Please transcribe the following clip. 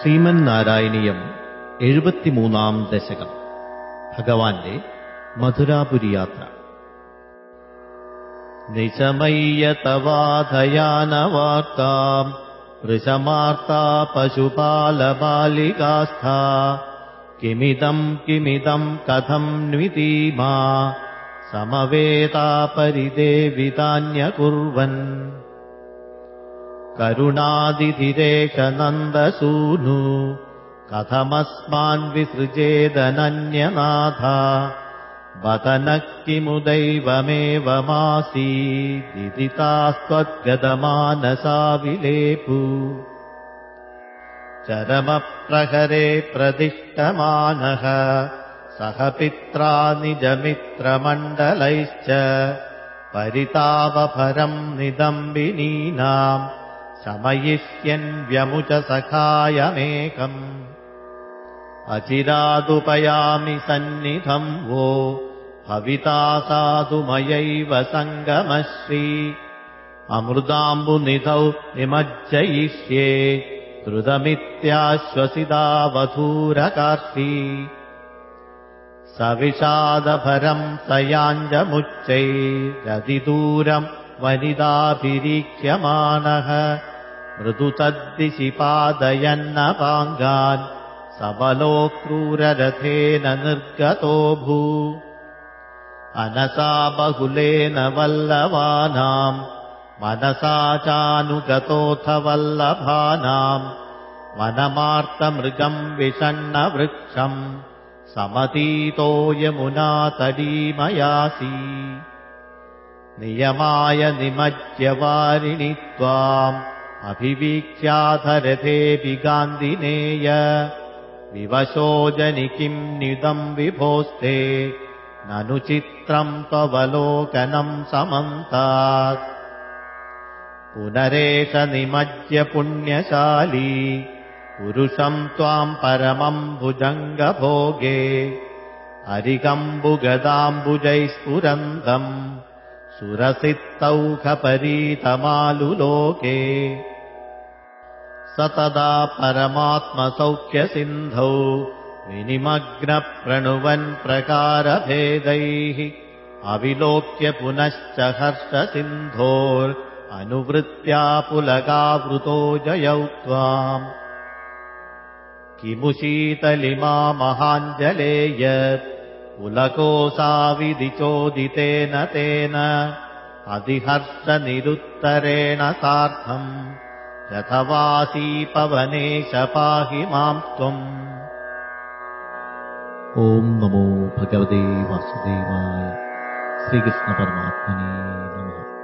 श्रीमन्नारायणीयम् एनाम् दशकम् भगवान् मथुरापुरियात्रा निजमय्यतवाधयानवार्ता वृषमार्ता पशुपालबालिकास्था किमिदम् किमिदम् कथम् न्विधीमा समवेता परिदेविदान्यकुर्वन् करुणादिधिरेशनन्दसूनु कथमस्मान्विसृजेदनन्यनाथा बतनः किमुदैवमेवमासीदिदितास्त्वद्गदमानसा विलेपु चरमप्रहरे प्रदिष्टमानः सह पित्रा निजमित्रमण्डलैश्च परितापरम् निदम्बिनीनाम् शमयिष्यन्व्यमुच सखायमेकम् अचिरादुपयामि सन्निधम् वो भविता साधुमयैव सङ्गमश्री अमृदाम्बुनिधौ निमज्जयिष्ये द्रुतमित्याश्वसिदावधूरकार्षी स विषादभरम् सयाञ्जमुच्चैरतिदूरम् वनिदाभिरीक्ष्यमाणः मृदुतद्दिशि पादयन्नपाङ्गान् सबलो क्रूररथेन निर्गतोऽभू। अनसा बहुलेन वल्लभानाम् मनसा चानुगतोऽथ वल्लभानाम् वनमार्तमृगम् विषण्णवृक्षम् समतीतो यमुना तडीमयासि। नियमाय निमज्यवारिणि त्वाम् अभिवीक्ष्याधरथेऽपि गान्धिनेय विवशो जनि किम् निदम् विभोस्ते। ननु चित्रम् त्ववलोकनम् समन्तात्। पुनरेष निमज्य पुण्यशाली। पुरुषम् त्वाम् परमम् भुजङ्गभोगे। हरिकम्बुगदाम्बुजैस्फुरन्तम् सुरसित्तौखपरीतमालुलोके स तदा परमात्मसौख्यसिन्धौ विनिमग्नप्रणुवन् प्रकारभेदैः अविलोक्य पुनश्च हर्षसिन्धोर् अनुवृत्त्या पुलगावृतो जयौ त्वाम्। किमु शीतलिमा महाञ्जले यत् पुलकोऽसाविदिचोदितेन तेन अधिहर्षनिरुत्तरेण सार्धम् रथवासी पवनेश पाहि माम् त्वम्। ॐ नमो भगवते वासुदेवाय श्रीकृष्णपरमात्मने नमः